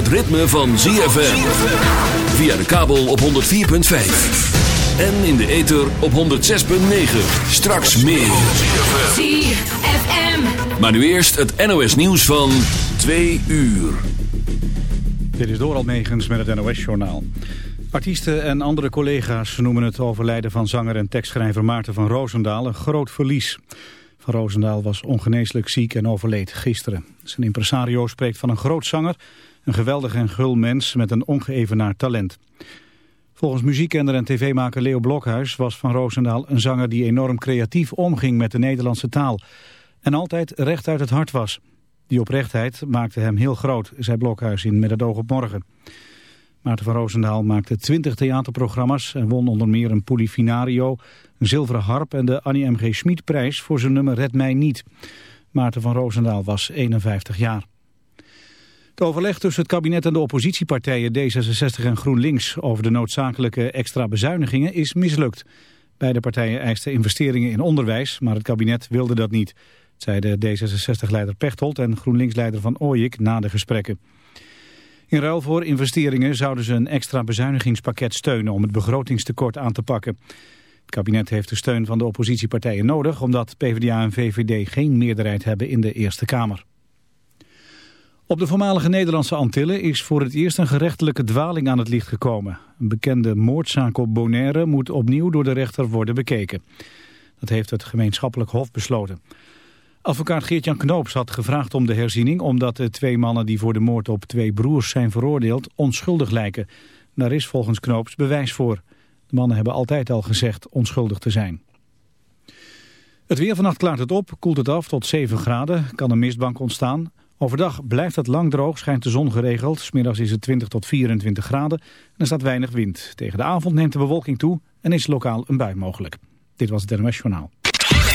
Het ritme van ZFM. Via de kabel op 104.5. En in de ether op 106.9. Straks meer. ZFM. Maar nu eerst het NOS nieuws van 2 uur. Dit is Doral Megens met het NOS-journaal. Artiesten en andere collega's noemen het overlijden van zanger en tekstschrijver Maarten van Roosendaal een groot verlies. Van Roosendaal was ongeneeslijk ziek en overleed gisteren. Zijn impresario spreekt van een groot zanger, een geweldig en gul mens met een ongeëvenaard talent. Volgens muziekkenner en tv-maker Leo Blokhuis was Van Roosendaal een zanger die enorm creatief omging met de Nederlandse taal. En altijd recht uit het hart was. Die oprechtheid maakte hem heel groot, zei Blokhuis in Met het oog op morgen. Maarten van Roosendaal maakte 20 theaterprogramma's en won onder meer een Polifinario, een zilveren harp en de Annie M.G. Schmid-prijs voor zijn nummer Red Mij Niet. Maarten van Roosendaal was 51 jaar. Het overleg tussen het kabinet en de oppositiepartijen D66 en GroenLinks over de noodzakelijke extra bezuinigingen is mislukt. Beide partijen eisten investeringen in onderwijs, maar het kabinet wilde dat niet, zeiden D66-leider Pechtold en GroenLinks-leider Van Ooyik na de gesprekken. In ruil voor investeringen zouden ze een extra bezuinigingspakket steunen om het begrotingstekort aan te pakken. Het kabinet heeft de steun van de oppositiepartijen nodig omdat PvdA en VVD geen meerderheid hebben in de Eerste Kamer. Op de voormalige Nederlandse Antillen is voor het eerst een gerechtelijke dwaling aan het licht gekomen. Een bekende moordzaak op Bonaire moet opnieuw door de rechter worden bekeken. Dat heeft het gemeenschappelijk hof besloten. Advocaat Geert-Jan Knoops had gevraagd om de herziening... omdat de twee mannen die voor de moord op twee broers zijn veroordeeld onschuldig lijken. Daar is volgens Knoops bewijs voor. De mannen hebben altijd al gezegd onschuldig te zijn. Het weer vannacht klaart het op, koelt het af tot 7 graden, kan een mistbank ontstaan. Overdag blijft het lang droog, schijnt de zon geregeld. Smiddags is het 20 tot 24 graden en er staat weinig wind. Tegen de avond neemt de bewolking toe en is lokaal een bui mogelijk. Dit was het NMS Journaal.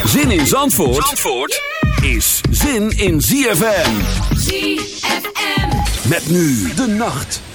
Zin in Zandvoort, Zandvoort is zin in ZFM. ZFM. Met nu de nacht.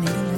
made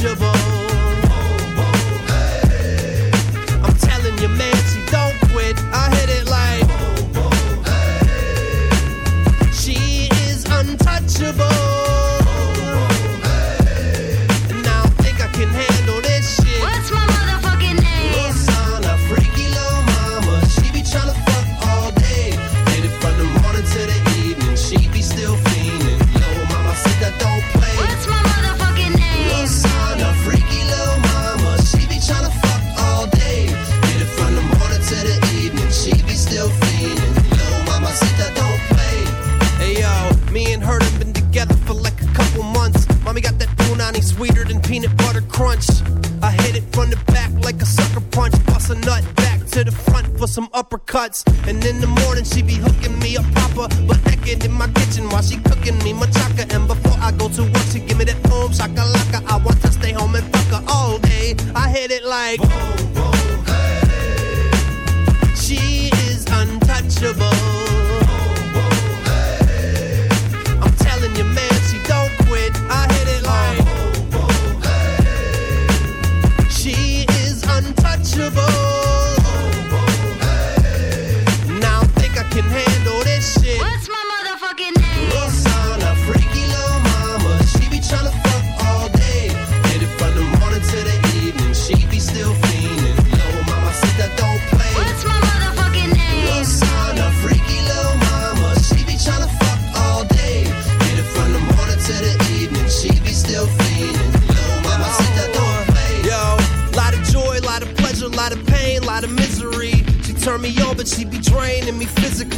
untouchable.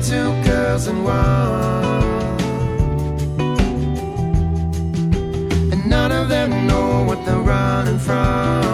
two girls and one. And none of them know what they're running from.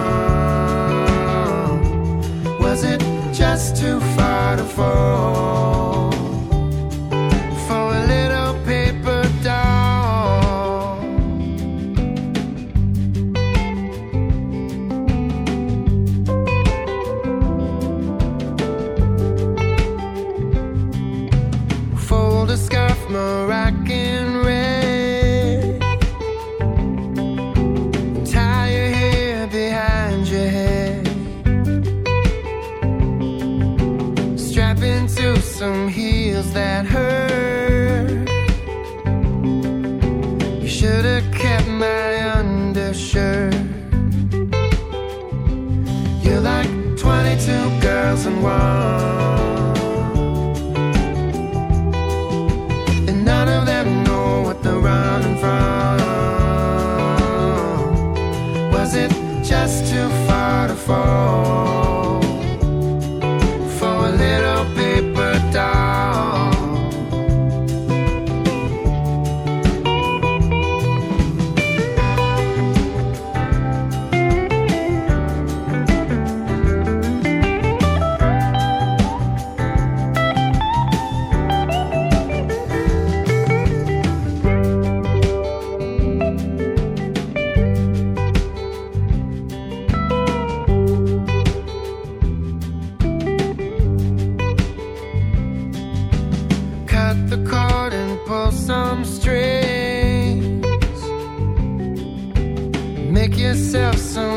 yourself some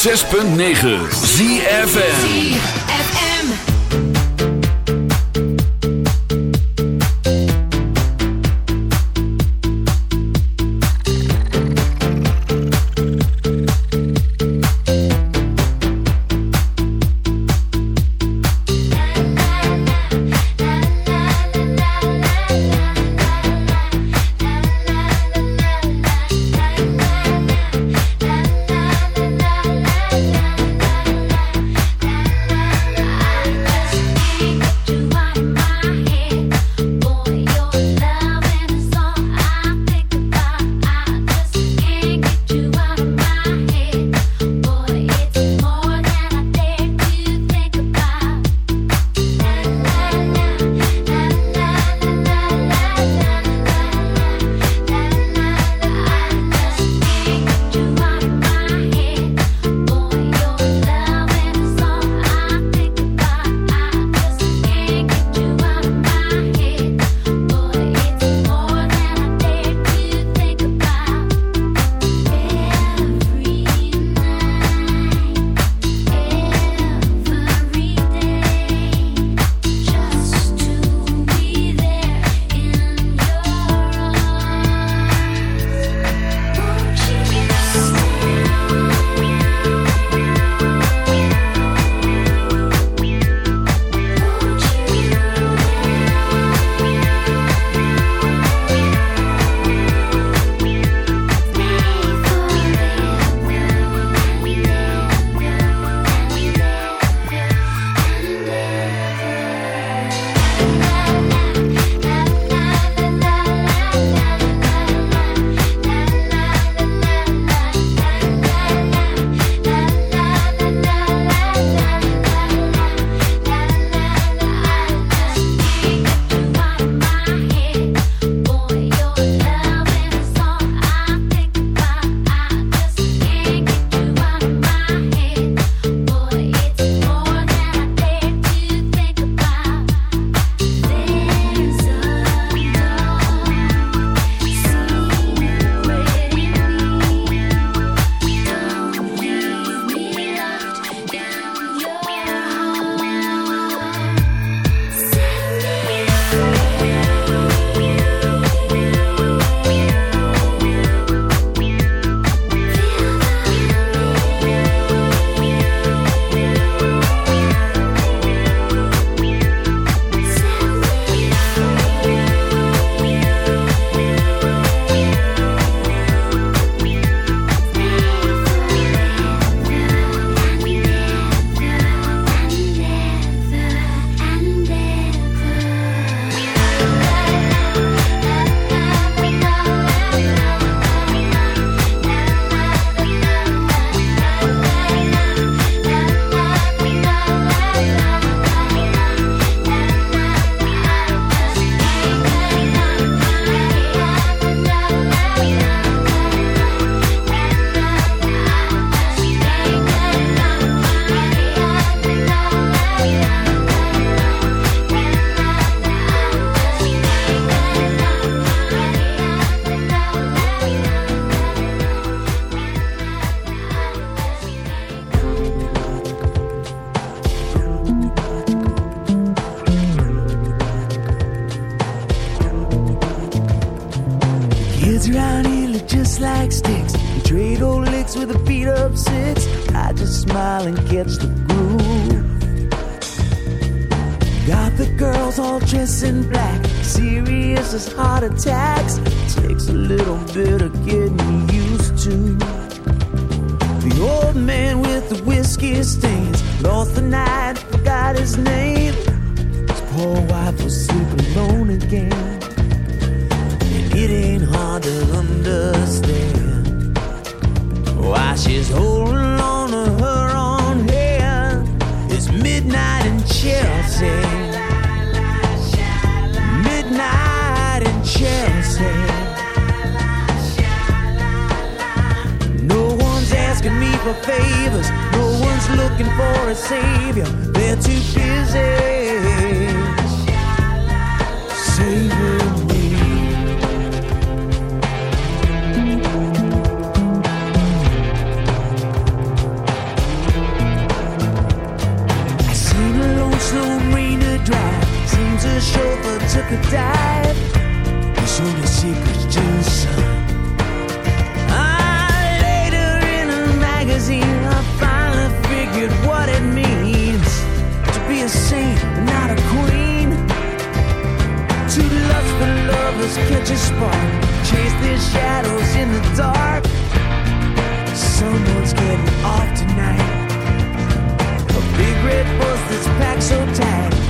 106.9 ZFN the chauffeur took a dive. He sold his secrets to the sun. Ah, later in a magazine, I finally figured what it means to be a saint, not a queen. Two lustful lovers catch a spark, chase their shadows in the dark. Someone's getting off tonight. A big red bus that's packed so tight